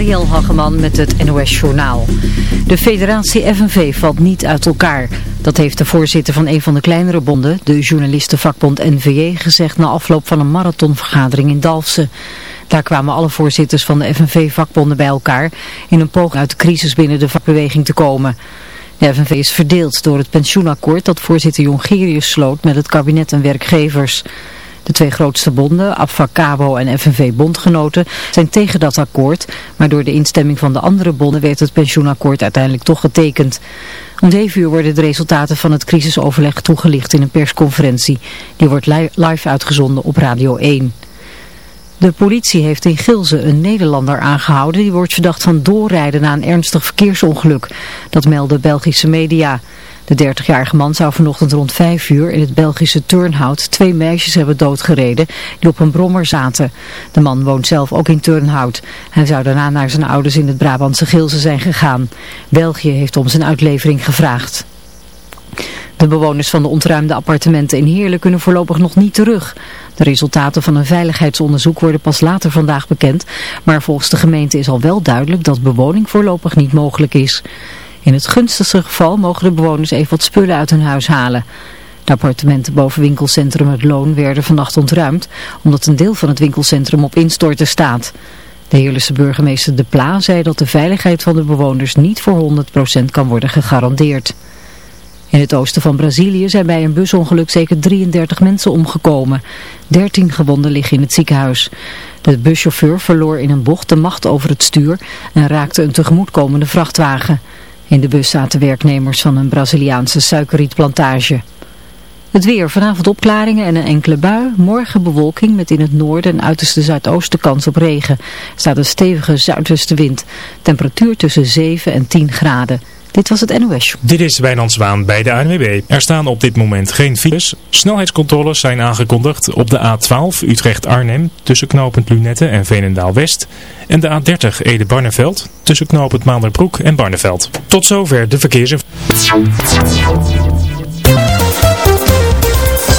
Mariel Hageman met het NOS Journaal. De federatie FNV valt niet uit elkaar. Dat heeft de voorzitter van een van de kleinere bonden, de journalistenvakbond NVJ, gezegd na afloop van een marathonvergadering in Dalfsen. Daar kwamen alle voorzitters van de FNV-vakbonden bij elkaar in een poging uit de crisis binnen de vakbeweging te komen. De FNV is verdeeld door het pensioenakkoord dat voorzitter Jongerius sloot met het kabinet en werkgevers. De twee grootste bonden, Abfacabo en FNV Bondgenoten, zijn tegen dat akkoord, maar door de instemming van de andere bonden werd het pensioenakkoord uiteindelijk toch getekend. Om 7 uur worden de resultaten van het crisisoverleg toegelicht in een persconferentie. Die wordt live uitgezonden op Radio 1. De politie heeft in Gilze een Nederlander aangehouden. Die wordt verdacht van doorrijden na een ernstig verkeersongeluk. Dat melden Belgische media. De 30-jarige man zou vanochtend rond 5 uur in het Belgische Turnhout twee meisjes hebben doodgereden die op een brommer zaten. De man woont zelf ook in Turnhout. Hij zou daarna naar zijn ouders in het Brabantse Gilze zijn gegaan. België heeft om zijn uitlevering gevraagd. De bewoners van de ontruimde appartementen in Heerlen kunnen voorlopig nog niet terug. De resultaten van een veiligheidsonderzoek worden pas later vandaag bekend, maar volgens de gemeente is al wel duidelijk dat bewoning voorlopig niet mogelijk is. In het gunstigste geval mogen de bewoners even wat spullen uit hun huis halen. De appartementen boven winkelcentrum Het Loon werden vannacht ontruimd, omdat een deel van het winkelcentrum op instorten staat. De Heerlijkse burgemeester De Pla zei dat de veiligheid van de bewoners niet voor 100% kan worden gegarandeerd. In het oosten van Brazilië zijn bij een busongeluk zeker 33 mensen omgekomen. 13 gewonden liggen in het ziekenhuis. De buschauffeur verloor in een bocht de macht over het stuur en raakte een tegemoetkomende vrachtwagen. In de bus zaten werknemers van een Braziliaanse suikerrietplantage. Het weer, vanavond opklaringen en een enkele bui. Morgen bewolking met in het noorden en uiterste zuidoosten kans op regen. Staat een stevige zuidwestenwind. Temperatuur tussen 7 en 10 graden. Dit was het NOS. Dit is Wijnand Zwaan bij de ANWB. Er staan op dit moment geen files. Snelheidscontroles zijn aangekondigd op de A12 Utrecht-Arnhem tussen knooppunt Lunette en Veenendaal-West. En de A30 Ede-Barneveld tussen knooppunt Maanderbroek en Barneveld. Tot zover de verkeersinformatie.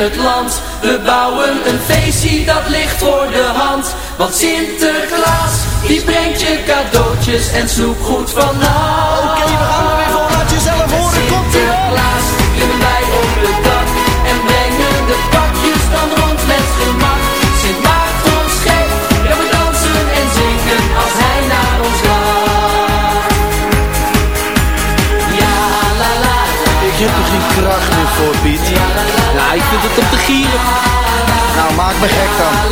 Het land. We bouwen een feestje dat ligt voor de hand. Want Sinterklaas, die brengt je cadeautjes en snoepgoed vanaf. Oké, we gaan er weer voor. Laat jezelf horen, komt maak me gek dan.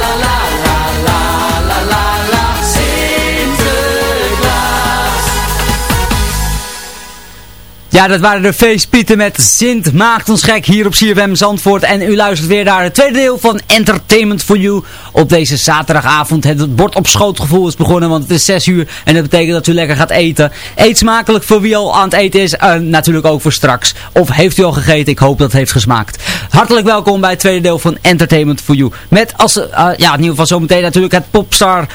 Ja, dat waren de feestpieten met Sint Maakt ons gek hier op CFM Zandvoort. En u luistert weer naar het tweede deel van Entertainment for You op deze zaterdagavond. Het bord op schootgevoel is begonnen, want het is 6 uur. En dat betekent dat u lekker gaat eten. Eet smakelijk voor wie al aan het eten is. Uh, natuurlijk ook voor straks. Of heeft u al gegeten? Ik hoop dat het heeft gesmaakt. Hartelijk welkom bij het tweede deel van Entertainment for You. Met als, uh, ja, in ieder geval zometeen natuurlijk het popstar,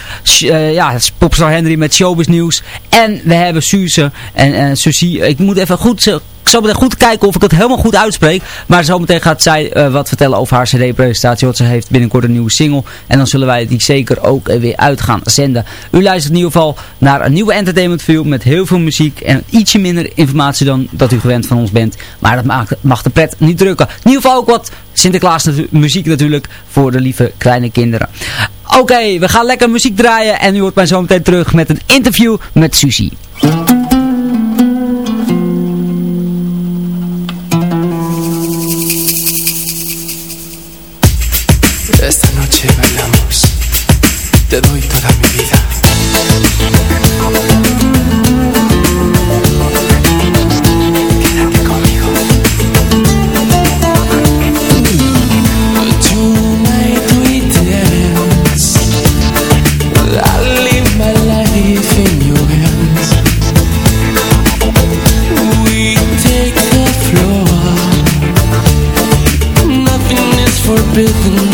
uh, ja, popstar Henry met showbiz nieuws. En we hebben Suze en uh, Susie. Ik moet even goed ik zal meteen goed kijken of ik het helemaal goed uitspreek. Maar zometeen gaat zij uh, wat vertellen over haar cd-presentatie. Want ze heeft binnenkort een nieuwe single. En dan zullen wij die zeker ook uh, weer uit gaan zenden. U luistert in ieder geval naar een nieuwe entertainment film met heel veel muziek. En ietsje minder informatie dan dat u gewend van ons bent. Maar dat mag, de pret niet drukken. In ieder geval ook wat Sinterklaas muziek natuurlijk voor de lieve kleine kinderen. Oké, we gaan lekker muziek draaien. En u hoort mij zometeen terug met een interview met Susie. te doy toda mi vida. Quédate conmigo. Tonight we dance. I live my life in your hands. We take the floor. Nothing is forbidden.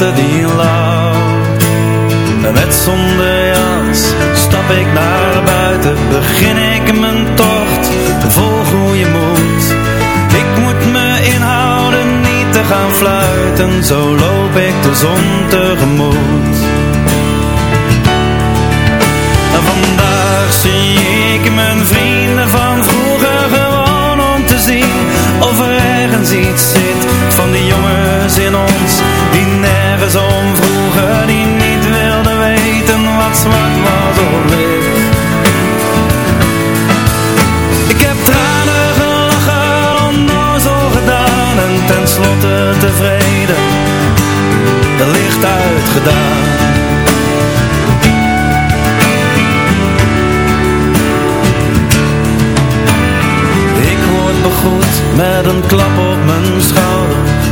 Die En met zonder jas stap ik naar buiten. Begin ik mijn tocht vol goede moed Ik moet me inhouden niet te gaan fluiten. Zo loop ik de zon tegemoet. Vandaag zie ik mijn vrienden van vroeger gewoon om te zien Of er ergens iets zit van die jongens in ons nergens om vroegen, die niet wilden weten wat zwart was of wit. Ik heb tranen gelachen, onnozel gedaan en tenslotte tevreden. De licht uitgedaan. Met een klap op mijn schouder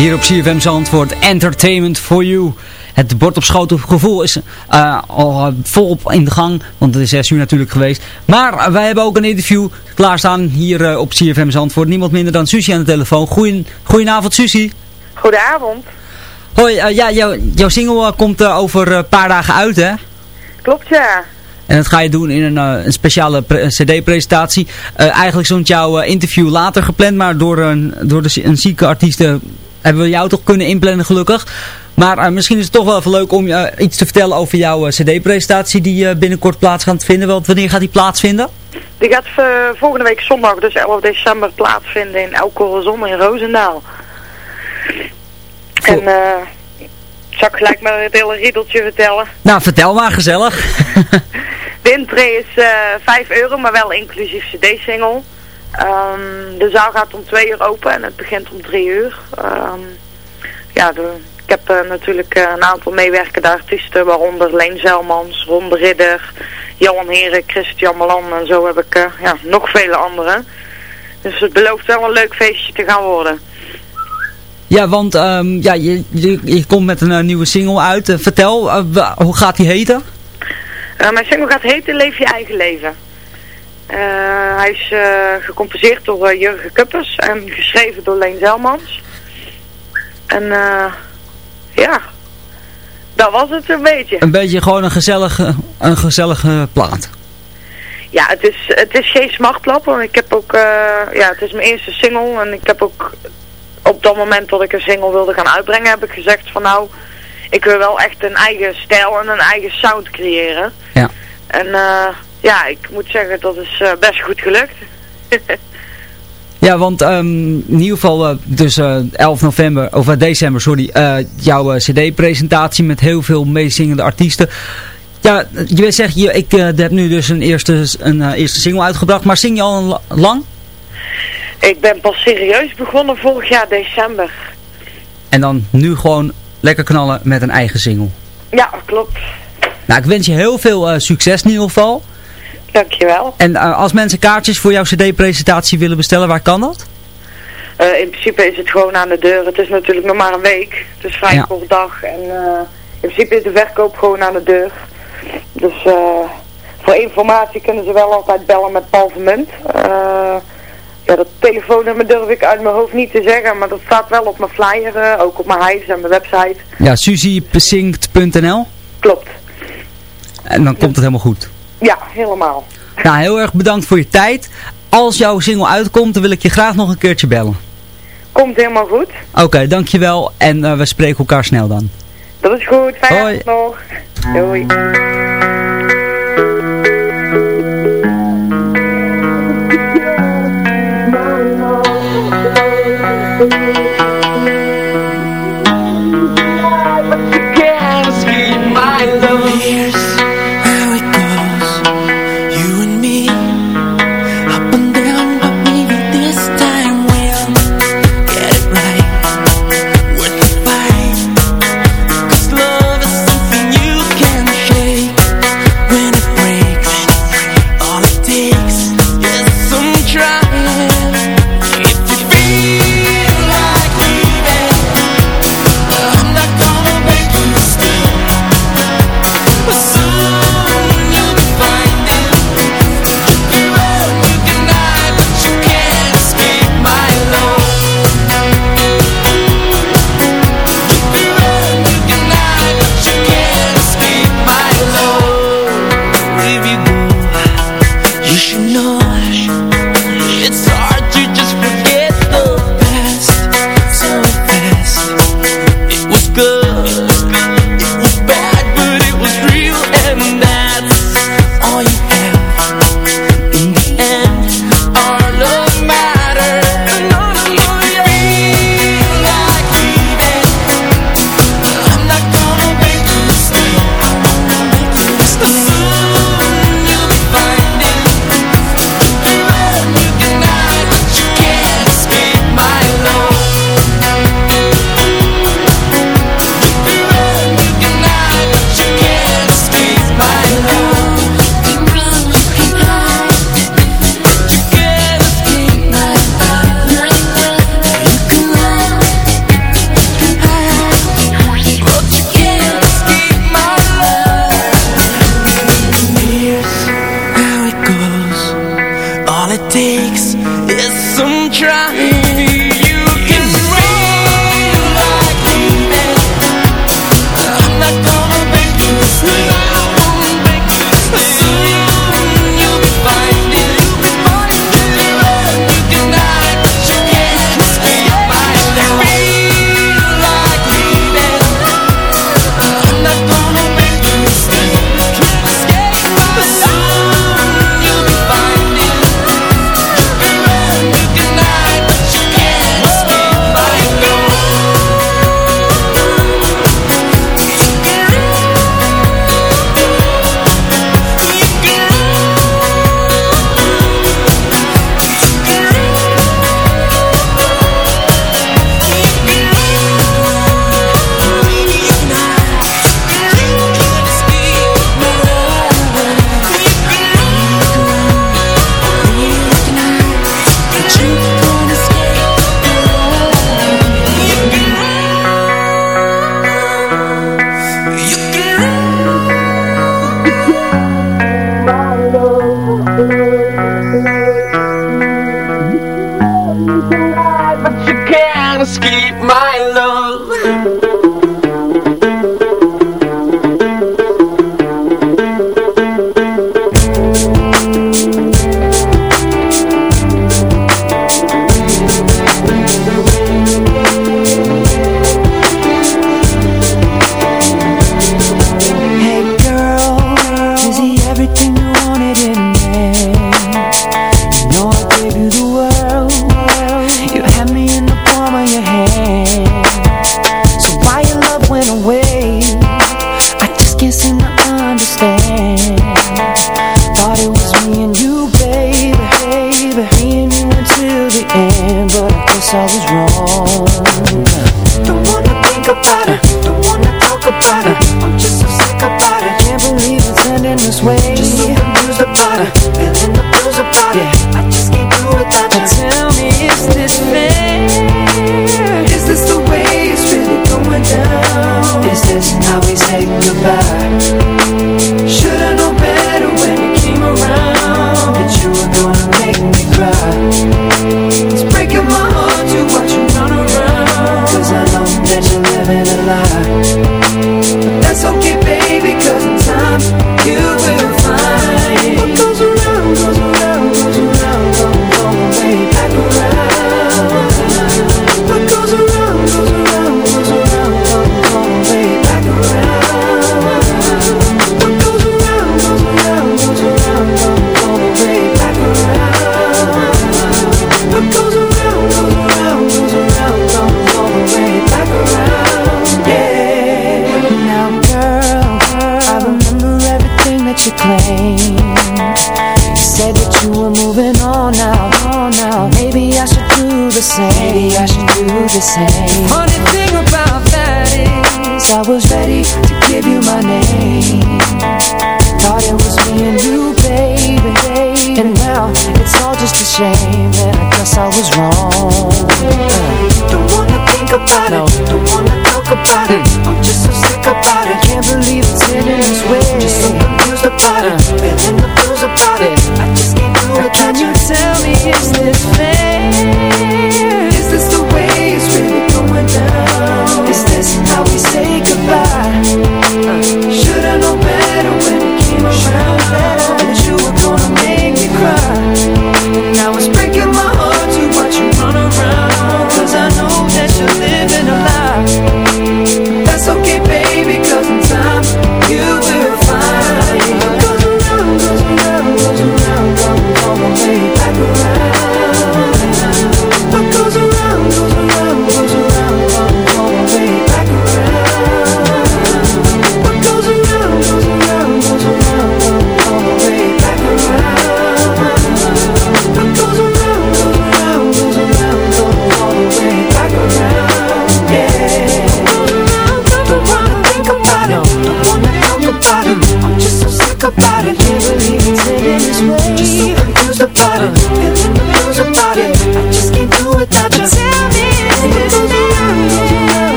Hier op CFM Zandvoort. Entertainment for you. Het bord op schoot gevoel is uh, al volop in de gang. Want het is 6 uur natuurlijk geweest. Maar wij hebben ook een interview klaarstaan hier uh, op CFM Zandvoort. Niemand minder dan Susie aan de telefoon. Goeien, goedenavond Susie. Goedenavond. Hoi, uh, ja, jou, jouw single komt over een paar dagen uit hè? Klopt ja. En dat ga je doen in een, een speciale cd-presentatie. Uh, eigenlijk stond jouw interview later gepland, maar door, een, door de, een zieke artiest hebben we jou toch kunnen inplannen gelukkig. Maar misschien is het toch wel even leuk om iets te vertellen over jouw cd-presentatie die binnenkort plaats gaat vinden. Want wanneer gaat die plaatsvinden? Die gaat volgende week zondag, dus 11 december, plaatsvinden in Elke Zon in Roosendaal. En... Zal ik gelijk maar het hele riedeltje vertellen? Nou, vertel maar, gezellig. de intree is uh, eh, 5 euro, maar wel inclusief cd-single. Um, de zaal gaat om 2 uur open en het begint om 3 uur. Um, ja, de, ik heb uh, natuurlijk uh, een aantal meewerkende artiesten, waaronder Leen Zelmans, Ron de Ridder, Johan Heren, Christian Malan en zo heb ik ja, nog vele anderen. Dus het belooft wel een leuk feestje te gaan worden. Ja, want um, ja, je, je, je, komt met een nieuwe single uit. Vertel, hoe gaat die heten? mijn single gaat heten Leef je eigen leven. Hij is gecomposeerd door Jurgen Kuppers en geschreven door Leen Zelmans. En ja, dat was het een beetje. Een beetje gewoon een gezellige, een gezellige plaat. Ja, het is, het is geen smartplap, want ik heb ook, ja, het is mijn eerste single en ik heb ook op dat moment dat ik een single wilde gaan uitbrengen, heb ik gezegd van nou, ik wil wel echt een eigen stijl en een eigen sound creëren. Ja. En uh, ja, ik moet zeggen, dat is uh, best goed gelukt. Ja, want ehm, in ieder geval uh, dus 11 november, of december, sorry, jouw cd-presentatie met heel veel meezingende artiesten. Ja, je zegt, je, ik heb nu dus een eerste, een eerste single uitgebracht, maar zing je al lang? Ik ben pas serieus begonnen vorig jaar december. En dan nu gewoon lekker knallen met een eigen single. Ja, klopt. Nou, ik wens je heel veel uh, succes in ieder geval. Dankjewel. En uh, als mensen kaartjes voor jouw cd-presentatie willen bestellen, waar kan dat? Uh, in principe is het gewoon aan de deur. Het is natuurlijk nog maar een week. Het is vrij ja. kort dag. En in principe is de verkoop gewoon aan de deur. Dus voor informatie kunnen ze wel altijd bellen met Paul Vermunt. Ja, dat telefoonnummer durf ik uit mijn hoofd niet te zeggen, maar dat staat wel op mijn flyer, ook op mijn huis en mijn website. Ja, susiebesinkt.nl Klopt. En dan komt het helemaal goed. Ja, helemaal. Nou, heel erg bedankt voor je tijd. Als jouw single uitkomt, dan wil ik je graag nog een keertje bellen. Komt helemaal goed. Oké, dankjewel en uh, we spreken elkaar snel dan. Dat is goed, fijn nog. Doei. love.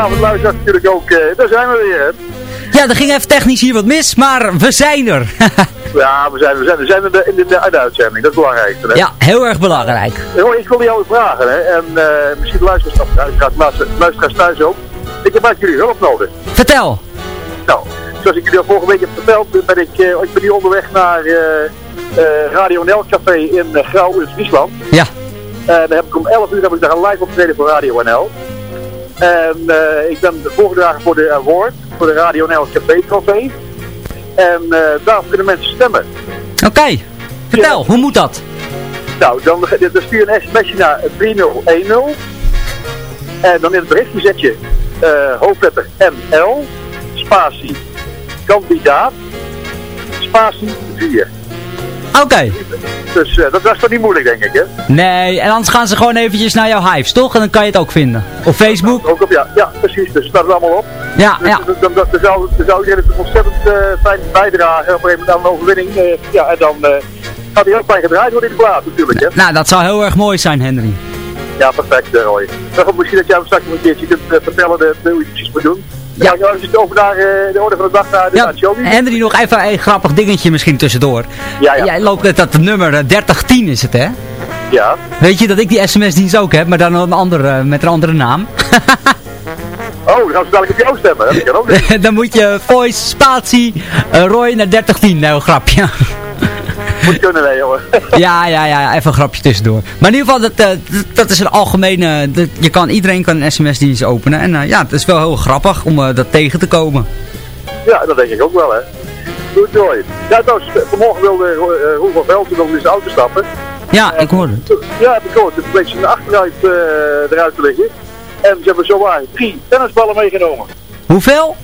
Goedenavond, luisteraars natuurlijk ook. eh, daar zijn we weer. hè. Ja, er ging even technisch hier wat mis, maar we zijn er. Ja, we zijn, we zijn, we zijn in, de, in, de, in de uitzending. Dat is het belangrijkste. Hè? ja, heel erg belangrijk. Ik wilde jou vragen, hè, en eh, misschien luisteraars, luisteraars thuis ook. Ik heb eigenlijk jullie hulp nodig. Vertel. Nou, zoals ik jullie al vorige week heb verteld, ben ik, eh, ik ben hier onderweg naar Radio NL Café in Grauw in Friesland. Ja. En dan heb ik om 11 uur heb ik daar een live optreden voor Radio NL. En eh, ik ben voorgedragen voor de award, voor de Radio NL Café trofee. En eh, daar kunnen mensen stemmen. Oké, vertel, hoe moet dat? Nou, dan, dan stuur je een sms'je naar 3010. En dan in het berichtje zet je eh, hoofdletter NL, spatie, kandidaat, spatie 4. Oké. Dus eh, dat, is toch niet moeilijk, denk ik, hè? Nee, en anders gaan ze gewoon eventjes naar jouw hives, toch? En dan kan je het ook vinden. Op Facebook. Ook op, ja, ja, precies. Dus staat het allemaal op. Ja, dus, ja. Dan, dan, dan, dan zou, dan zou iedereen een ontzettend uh, fijn bijdragen op een gegeven moment overwinning. eh, ja, en dan uh, gaat hij heel fijn gedraaid worden in de plaat natuurlijk, hè? Nou, dat zou heel erg mooi zijn, Henry. Ja, perfect, uh, Roy. Dan misschien dat jij hem straks nog een keertje kunt uh, vertellen de, de, hoe je het precies moet doen. Ja, ja het over naar uh, de orde van de dag naar de ja, show. Henry, nog even een grappig dingetje misschien tussendoor. Ja, ja. Jij loopt met dat nummer 3010 is het, hè? Ja. Weet je dat ik die sms-dienst ook heb, maar dan een andere, met een andere naam? oh, dan gaan ze dadelijk op jou stemmen. Dat kan ook dan moet je voice, spatie, uh, Roy naar 3010. Nou, grapje. Moet kunnen, jongen. ja, ja, ja, even een grapje tussendoor. Maar in ieder geval, dat, uh, dat is een algemene... Dat, je kan, iedereen kan een sms-dienst openen. En uh, ja, het is wel heel grappig om uh, dat tegen te komen. Ja, dat denk ik ook wel, hè. Goed, Joy. Ja, trouwens, vanmorgen wilde uh, Roel van nog in zijn auto stappen. Ja, ik hoorde het. Ja, heb ik gehoord. Het bleek zijn achteruit eruit te liggen. En ze hebben zowaar drie tennisballen meegenomen. Hoeveel?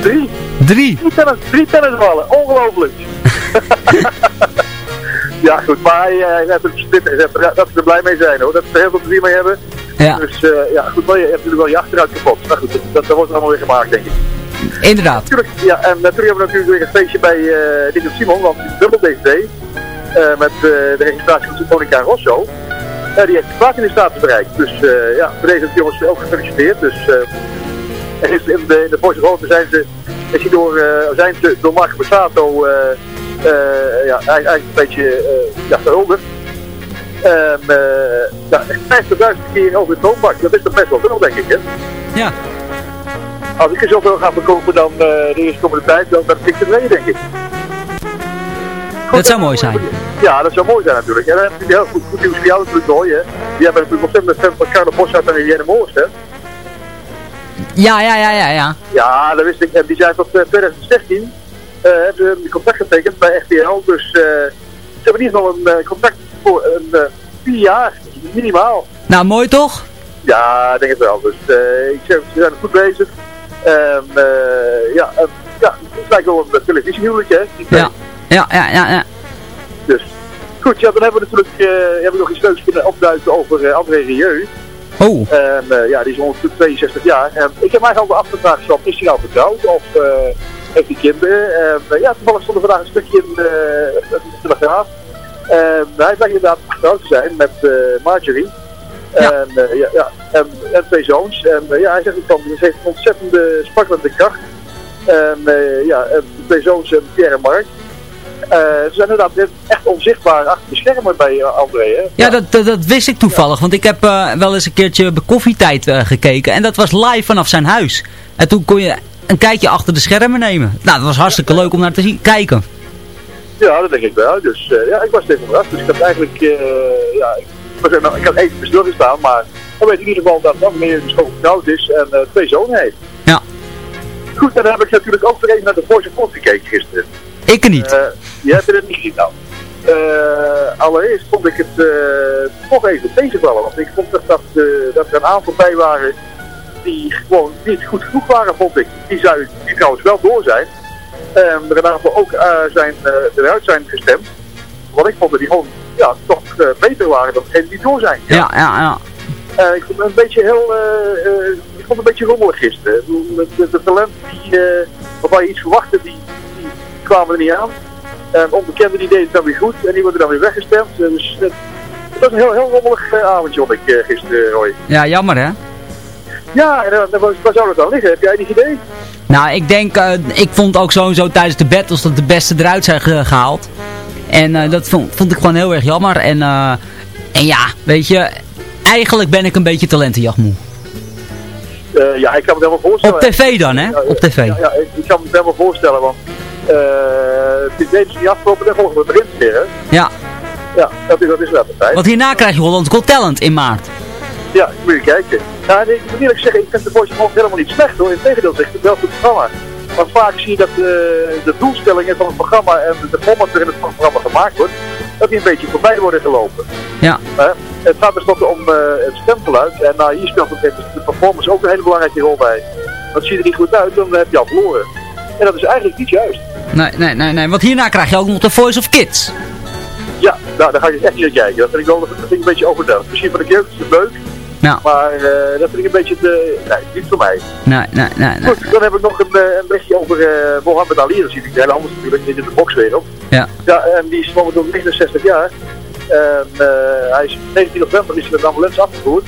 Drie. Drie? Drie, tennis, drie tennisballen. Ongelooflijk. ja, goed. Maar heeft het dat ze er blij mee zijn, hoor. Dat ze er heel veel plezier mee hebben. Ja. Dus uh, ja, goed. Maar je hebt natuurlijk wel je achteruit kapot. Maar goed, dat, dat wordt allemaal weer gemaakt, denk ik. Inderdaad. Natuurlijk, ja, en natuurlijk hebben we natuurlijk weer een feestje bij uh, Dick Simon, want dubbel day. Uh, met uh, de registratie van Monica Rosso. Uh, die heeft de plaat in de status bereikt. Dus uh, ja, voor deze jongens ook gefeliciteerd. Dus in de, in de Porsche Grote zijn ze, is door, zijn ze door Marco Passato ja, eigenlijk een beetje ja, gehuldigd. En ja, 50.000 keer over de toonbak. Dat is toch best wel veel, denk ik, hè? Ja. Als ik er zoveel ga verkopen dan de eerste komende tijd, dan ben ik tevreden, denk ik. Dat zou mooi zijn. Ja, dat zou mooi zijn natuurlijk. En dan heb je heel goed, goed nieuws voor jou natuurlijk mooi, hè. Die hebben natuurlijk ontzettend fan van Carlo Bossart en Helene Moors, hè. Ja, ja, ja, ja, ja. Ja, dat wist ik. En die zijn tot uh, 2016 uh, hebben ze een contract getekend bij RTL. Dus uh, ze hebben in ieder geval een uh, contract voor een vier jaar, minimaal. Nou, mooi toch? Ja, ik denk het wel. Dus ik zeg, ze zijn goed bezig. En ja, ja, het lijkt wel een televisiehuwelijkje, hè. Ja. Ja, ja, ja, ja. Dus, goed, ja, dan hebben we natuurlijk uh, hebben we nog iets leuks kunnen opduiken over uh, André Rieu. Oh. En uh, ja, die is ongeveer 62 jaar. En ik heb mij al afgevraagd, is hij nou vertrouwd of heeft hij kinderen? En ja, toevallig stond er vandaag een stukje in de Telegraaf. En hij blijkt inderdaad getrouwd te zijn met Marjorie. Ja. En, ja, ja, en, en, twee zoons. En ja, hij zegt van, ze heeft een ontzettende sprakkelende kracht. En ja, en twee zoons, Pierre en Mark. Ze zijn inderdaad echt onzichtbaar achter de schermen bij André. Hè? Ja, dat, dat, dat, wist ik toevallig. Want ik heb wel eens een keertje bij koffietijd gekeken. En dat was live vanaf zijn huis. En toen kon je een kijkje achter de schermen nemen. Nou, dat was hartstikke leuk om naar te zien, kijken. Ja, dat denk ik wel. Dus ja, ik was even verrast. Dus ik had eigenlijk, ja, ik, was, nou, ik had even stilgestaan. Maar dan weet ik in ieder geval dat André dus gewoon getrouwd is en twee zonen heeft. Ja. Goed, en dan heb ik natuurlijk ook weer even naar de Voice of gekeken gisteren. Ik niet. Uh, jij hebt het niet gezien nou. Uh, allereerst vond ik het uh, toch even tegenvallen. Want ik vond dat, dat, dat er een aantal bij waren die gewoon niet goed genoeg waren, vond ik. Die, zou, die trouwens wel door zijn. En er ook zijn, eruit zijn gestemd. Want ik vond dat die gewoon ja, toch beter waren dan degenen die door zijn. Ja, ja, ja. ja. ik vond het een beetje heel ik vond het een beetje rommelig gisteren. De, de, de talenten die, eh, waarvan je iets verwachtte, die, die kwamen er niet aan. En onbekenden die deden het dan weer goed en die worden dan weer weggestemd. Eh, Dus het, was een heel, heel rommelig eh, avondje, vond ik eh, gisteren, Roy. Ja, jammer hè? Ja, en eh, waar, waar zou dat dan liggen? Heb jij enig idee? Nou, ik denk, eh, ik vond ook sowieso tijdens de battles dat de beste eruit zijn ge- gehaald. En eh, dat vond, vond ik gewoon heel erg jammer. En, eh, en ja, weet je, eigenlijk ben ik een beetje talentenjachtmoe. Eh, ja, ik kan me helemaal voorstellen. Op tv dan, hè? Ja, Op tv. Ja, ja, ik, kan me het helemaal voorstellen, want eh het is deze niet afgelopen en volgende begint weer, hè? Ja, Ja, dat is, dat is wel de tijd. want hierna krijg je Holland Got Talent in maart. Ja, moet je kijken. Ja, ik moet eerlijk zeggen, ik vind de Voice of helemaal niet slecht hoor. Integendeel zeg ik, het wel goed programma. Maar vaak zie je dat eh, de doelstellingen van het programma en de format waarin het programma gemaakt wordt, dat die een beetje voorbij worden gelopen. Ja. Hè? het gaat tenslotte om eh, het stemgeluid. En nou, hier speelt het, de performance ook een hele belangrijke rol bij. Want zie je er niet goed uit, dan heb je al verloren. En dat is eigenlijk niet juist. Nee, nee, nee, nee, want hierna krijg je ook nog de Voice of Kids. Ja, nou, daar ga ik echt niet naar kijken. Dat vind ik wel dat vind ik een beetje overdreven. Misschien van de keer is het leuk. Maar eh, dat vind ik een beetje de... Nee, niet voor mij. Nee, nee, nee, nee. Goed, dan heb ik nog een, eh, een berichtje over uh, Mohammed Ali. Dat zie ik heel anders natuurlijk, niet in de bokswereld. Ja. Ja, en die is momenteel 69 jaar. En hij is 19 november is er met een ambulance afgevoerd.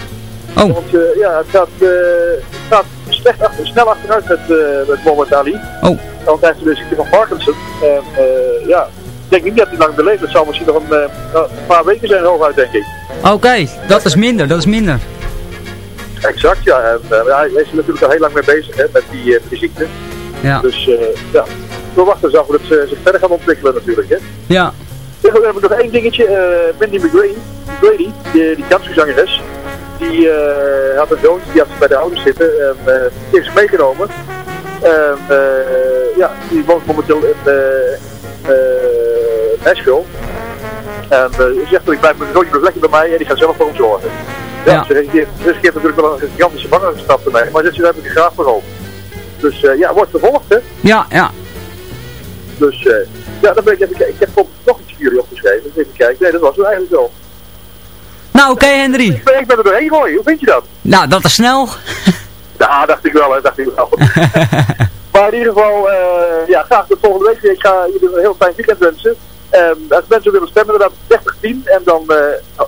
Oh. Want uh, ja, het gaat, uh, het gaat slecht achter, snel achteruit met, uh, met Mohammed Ali. Oh. Want hij heeft de ziekte van Parkinson. En ja, ik denk niet dat hij lang beleeft. Het zal misschien nog een, een paar weken zijn hooguit, denk ik. Oké, okay, dat is minder, dat is minder. Exact, ja. En, hij is er natuurlijk al heel lang mee bezig hè, met, die, met die ziekte. Ja. Dus ja, we wachten eens af hoe het zich verder gaat ontwikkelen natuurlijk. Hè. Ja. Dan hebben we nog één dingetje. Uh, Mindy McGrady, McGrady die, die die uh, had een zoontje, die had bij de ouders zitten en uh, die is meegenomen. En ja, die woont momenteel in Nashville. En ze zegt, ik blijf mijn zoontje lekker bij mij en die gaat zelf voor hem zorgen. Ja. Ze riskeert, riskeert natuurlijk wel een gigantische vangerenstraf te nemen, maar daar heb ik graag voor over. Dus ja, wordt vervolgd hè. Ja, ja. Dus ja, dan ben ik even, ik heb nog iets voor jullie opgeschreven. Even kijken. Nee, dat was het eigenlijk wel. Nou, oké okay, Henry. Ik ben, ik ben er doorheen gooien. Hoe vind je dat? Nou, dat is snel. ja, dacht ik wel, hè. dacht ik wel. maar in ieder geval, uh, ja, graag de volgende week. Ik ga jullie een heel fijn weekend wensen. Um, als mensen willen stemmen, inderdaad 3010 en dan uh,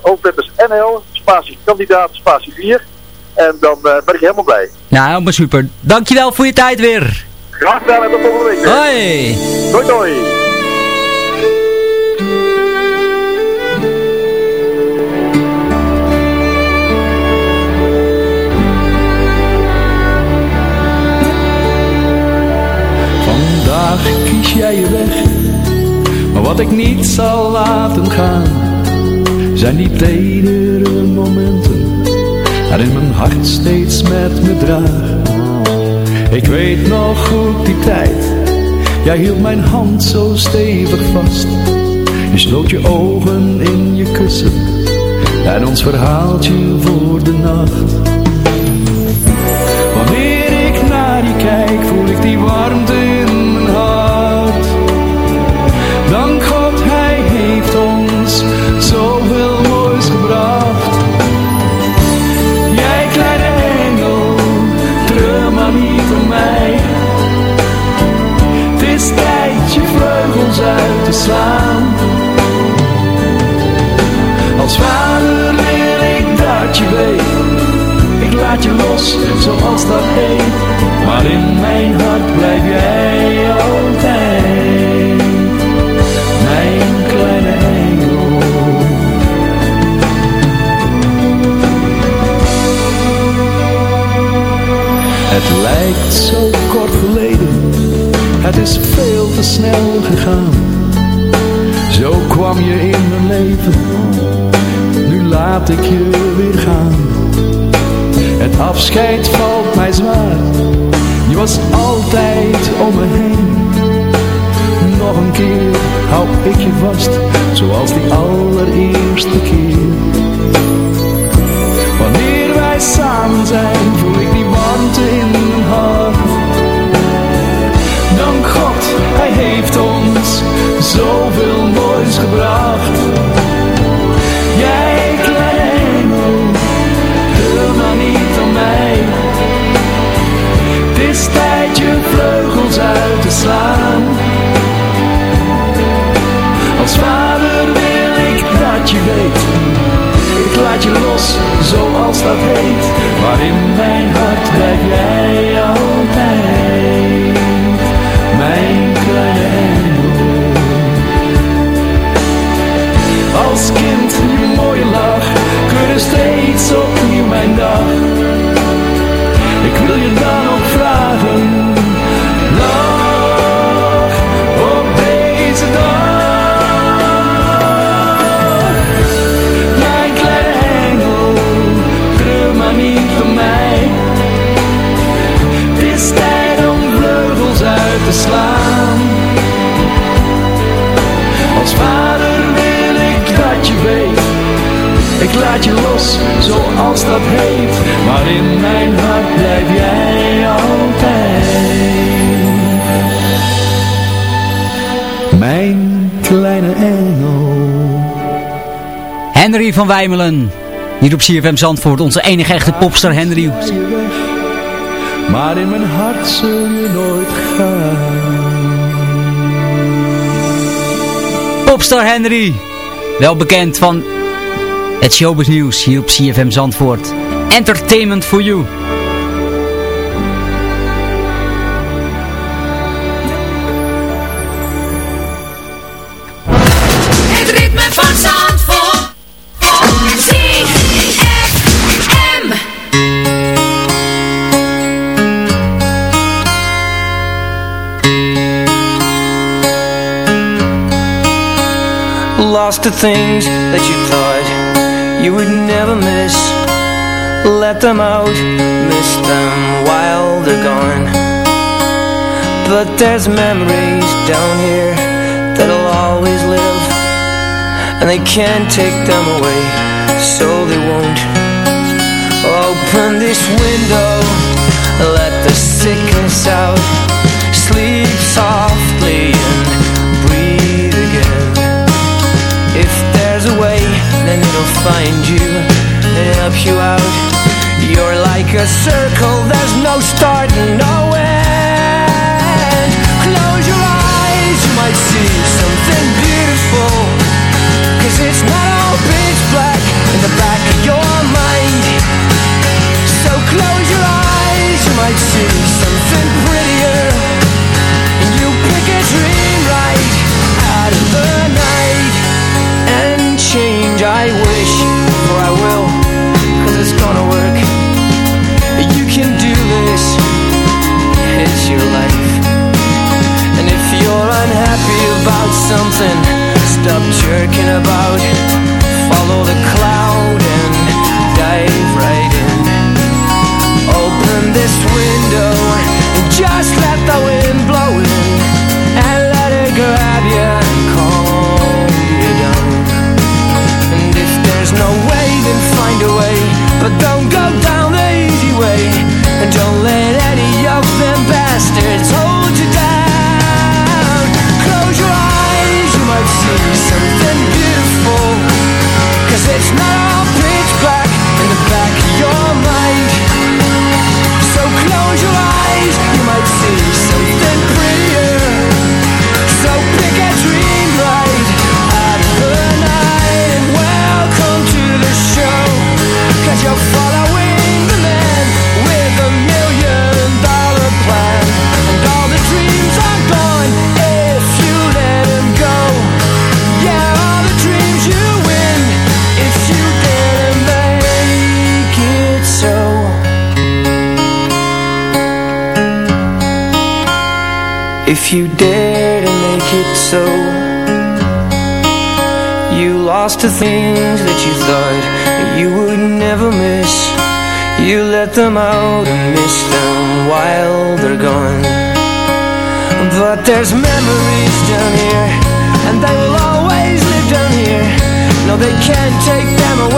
hoofdletters NL, spatie kandidaat, spatie 4. En dan uh, ben ik helemaal blij. Ja, helemaal super. Dankjewel voor je tijd weer. Graag gedaan en tot volgende week. Hoi. Doei doei. Wat ik niet zal laten gaan, zijn die tedere momenten waarin mijn hart steeds met me draagt. Ik weet nog goed die tijd, jij hield mijn hand zo stevig vast. Je sloot je ogen in je kussen en ons verhaaltje voor de nacht. Wanneer ik naar je kijk, voel ik die warmte in Als vader wil ik dat je weet, ik laat je los zoals dat heet. Maar in mijn hart blijf jij altijd, mijn kleine engel. Het lijkt zo kort geleden, het is veel te snel gegaan. Zo kwam je in mijn leven, nu laat ik je weer gaan. Het afscheid valt mij zwaar, je was altijd om me heen. Nog een keer hou ik je vast, zoals die allereerste keer. Wanneer wij samen zijn, voel ik die warmte in mijn hart. God, hij heeft ons zoveel moois gebracht. Wijmelen. Hier op CFM Zandvoort, onze enige echte popster Henry. Maar in mijn hart zul je nooit gaan. Popstar Henry. Wel bekend van het showbiz nieuws hier op CFM Zandvoort. Entertainment for you. The things that you thought you would never miss. Let them out, miss them while they're gone. But there's memories down here that'll always live And they can't take them away, so they won't. Open this window, let the sickness out Sleep softly then it'll find you and help you out. You're like a circle, there's no start and no end. Close your eyes, you might see something beautiful. Cause it's not all pitch black in the back of your change I wish for I will cause it's gonna work. You can do this. It's your life. And if you're unhappy about something stop jerking about. Follow the cloud and dive right in. Open this window and just let the wind blow in and let it grab you don't let any of them bastards hold you down. Close your eyes, you might see something beautiful. If you dare to make it so. You lost the things that you thought you would never miss. You let them out and miss them while they're gone. But there's memories down here And they will always live down here. No, they can't take them away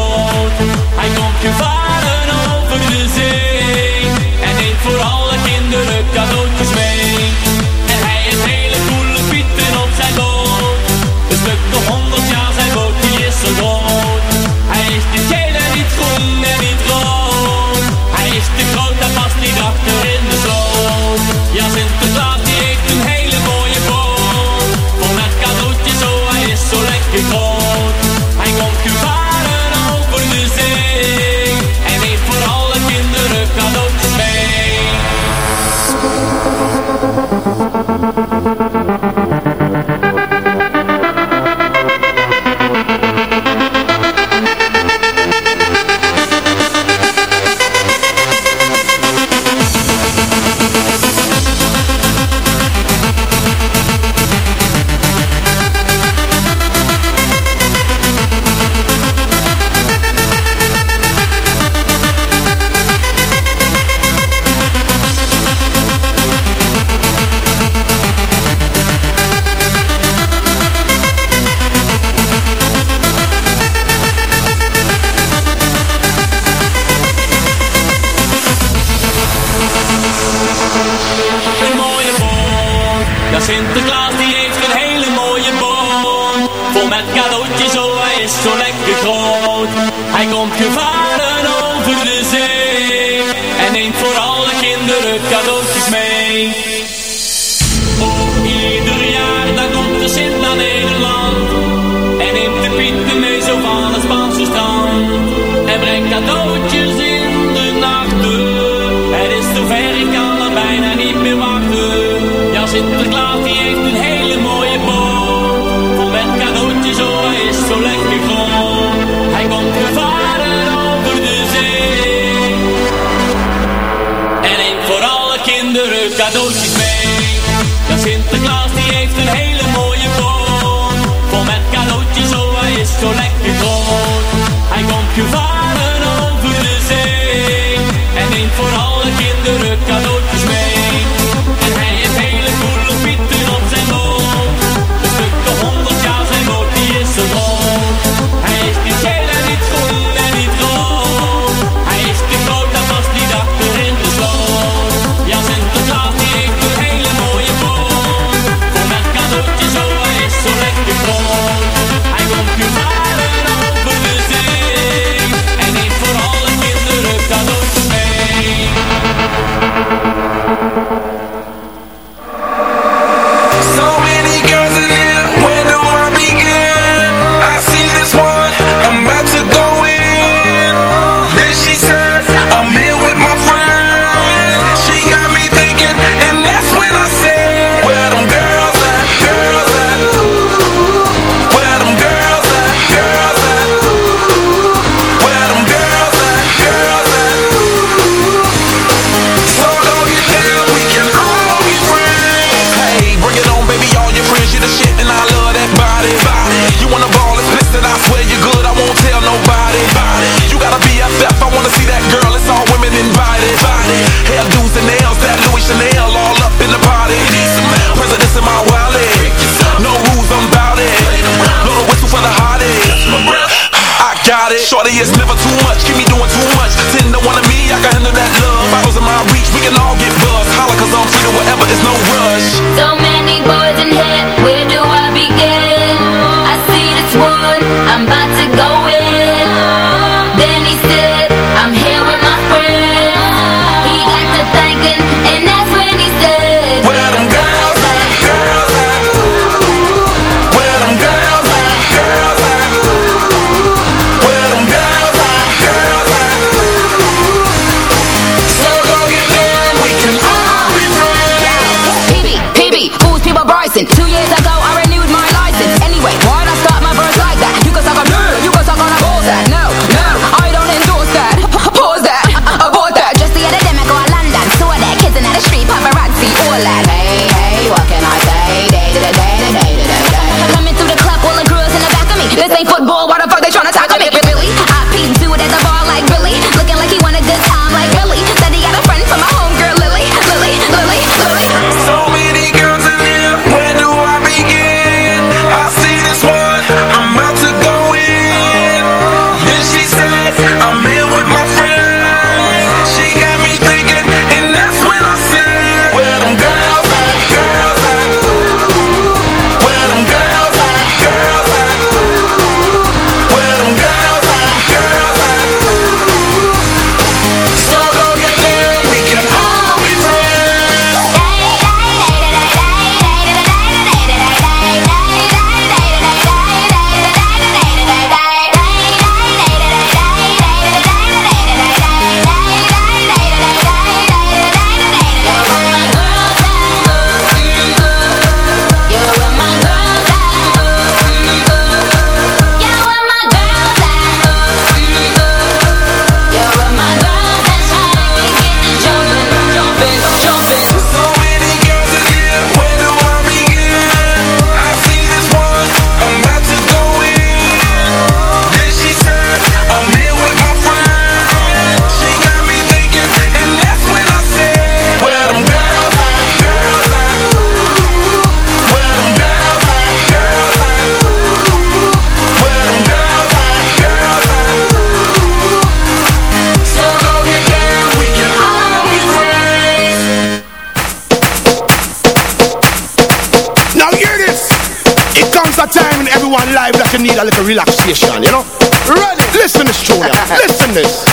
cadeautje.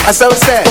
I so sad.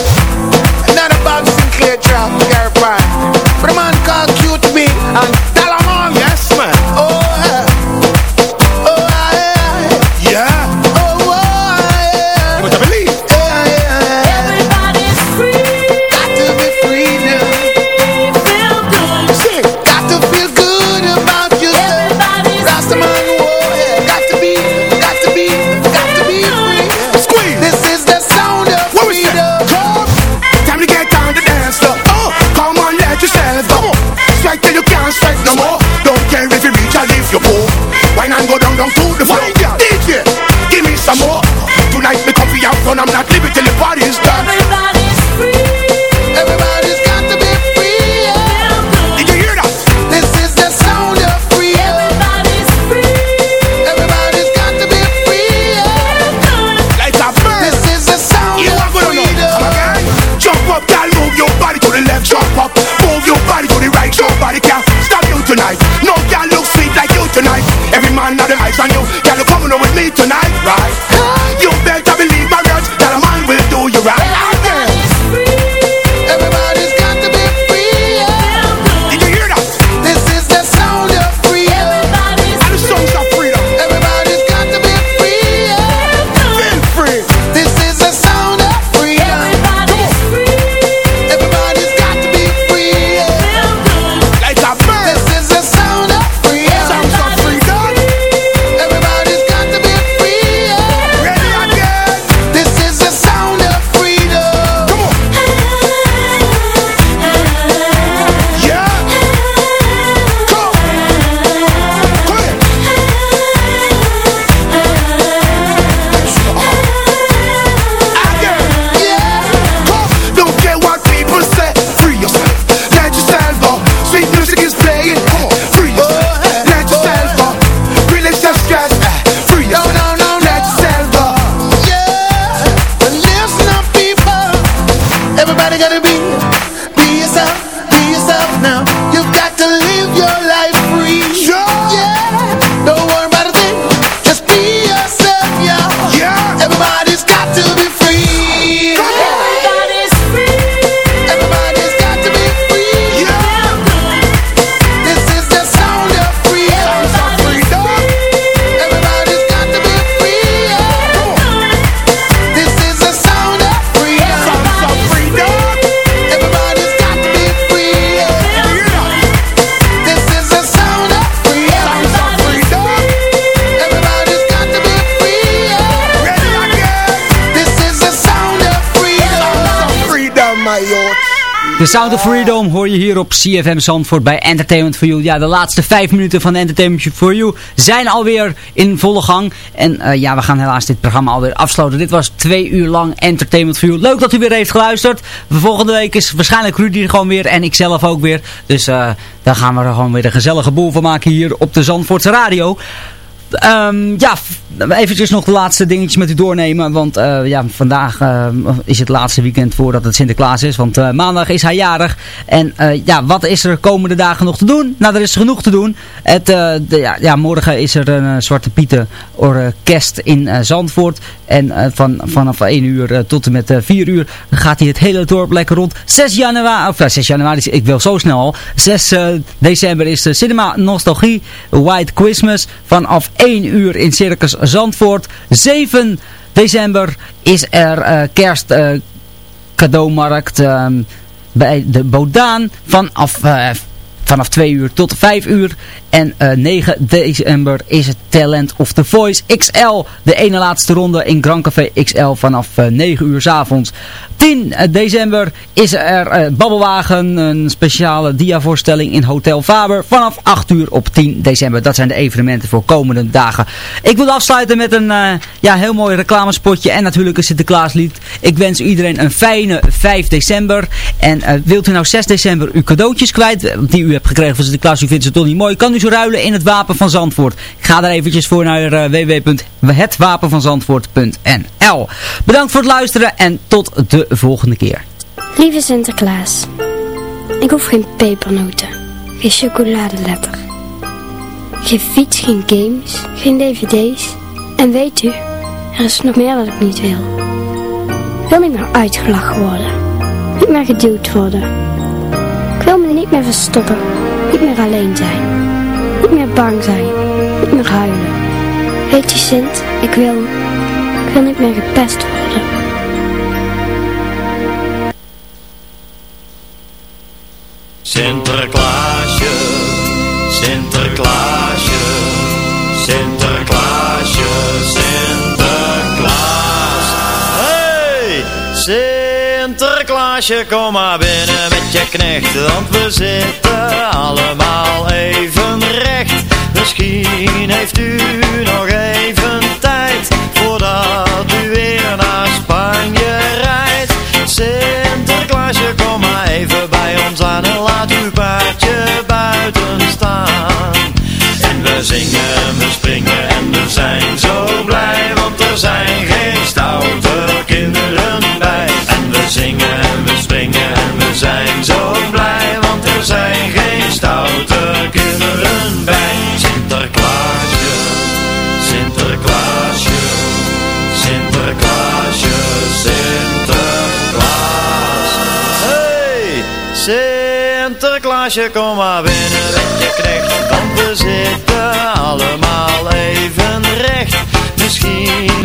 Some more. Tonight me coffee out front, I'm not leaving till the party's done. Sound of Freedom hoor je hier op CFM Zandvoort bij Entertainment for You. Ja, de laatste vijf minuten van Entertainment for You zijn alweer in volle gang. En eh, ja, we gaan helaas dit programma alweer afsluiten. Dit was twee uur lang Entertainment for You. Leuk dat u weer heeft geluisterd. Volgende week is waarschijnlijk Rudy gewoon weer en ik zelf ook weer. Dus eh daar gaan we er gewoon weer een gezellige boel van maken hier op de Zandvoortse Radio. Ehm, ja, eventjes nog de laatste dingetjes met u doornemen. Want eh, ja, vandaag eh, is het laatste weekend voordat het Sinterklaas is. Want eh, maandag is hij jarig. En ja, wat is er komende dagen nog te doen? Nou, er is genoeg te doen. Het, ja, ja, morgen is er een Zwarte Pieten orkest in Zandvoort. En van, vanaf 1 uur tot en met eh, 4 uur gaat hij het hele dorp lekker rond. 6 januari, of eh, 6 januari, ik wil zo snel al. 6 eh, december is de Cinema Nostalgie White Christmas. Vanaf 1 uur in Circus Zandvoort. 7 december is er eh, kerst eh, cadeaumarkt ehm, bij de Bodaan vanaf, eh, vanaf 2 uur tot 5 uur. En eh, 9 december is het Talent of the Voice XL. De ene laatste ronde in Grand Café XL vanaf eh, 9 uur s avonds. 10 december is er eh, Babbelwagen, een speciale diavoorstelling in Hotel Faber. Vanaf 8 uur op 10 december. Dat zijn de evenementen voor komende dagen. Ik wil afsluiten met een eh, ja, heel mooi reclamespotje en natuurlijk een Sinterklaaslied. Ik wens iedereen een fijne 5 december. En eh, wilt u nou 6 december uw cadeautjes kwijt, eh, die u hebt gekregen van Sinterklaas, u vindt ze toch niet mooi, kan u ze ruilen in het Wapen van Zandvoort. Ik ga daar eventjes voor naar uh, www.hetwapenvanzandvoort.nl Bedankt voor het luisteren en tot de volgende keer. Lieve Sinterklaas, ik hoef geen pepernoten, geen chocoladeletter, geen fiets, geen games, geen dvd's, En weet u, er is nog meer dat ik niet wil. Ik wil niet meer uitgelachen worden. Niet meer geduwd worden. Ik wil me niet meer verstoppen. Niet meer alleen zijn. Niet meer bang zijn. Niet meer huilen. Weet u Sint, ik wil... Ik wil niet meer gepest worden. Sinterklaasje, Sinterklaasje, Sinterklaasje, kom maar binnen met je knecht, want we zitten allemaal even recht. Misschien heeft u nog even tijd, voordat u weer naar Spanje rijdt. Sinterklaasje, kom maar even bij ons aan en laat uw we zingen, we springen en we zijn zo blij, want er zijn geen stoute kinderen bij. En we zingen, we springen en we zijn zo blij, want er zijn geen stoute kinderen bij. Sinterklaasje, Sinterklaasje, Sinterklaasje, Sinterklaas. Hey, Sinterklaasje, kom maar binnen met je knecht, want we zitten allemaal even recht. Misschien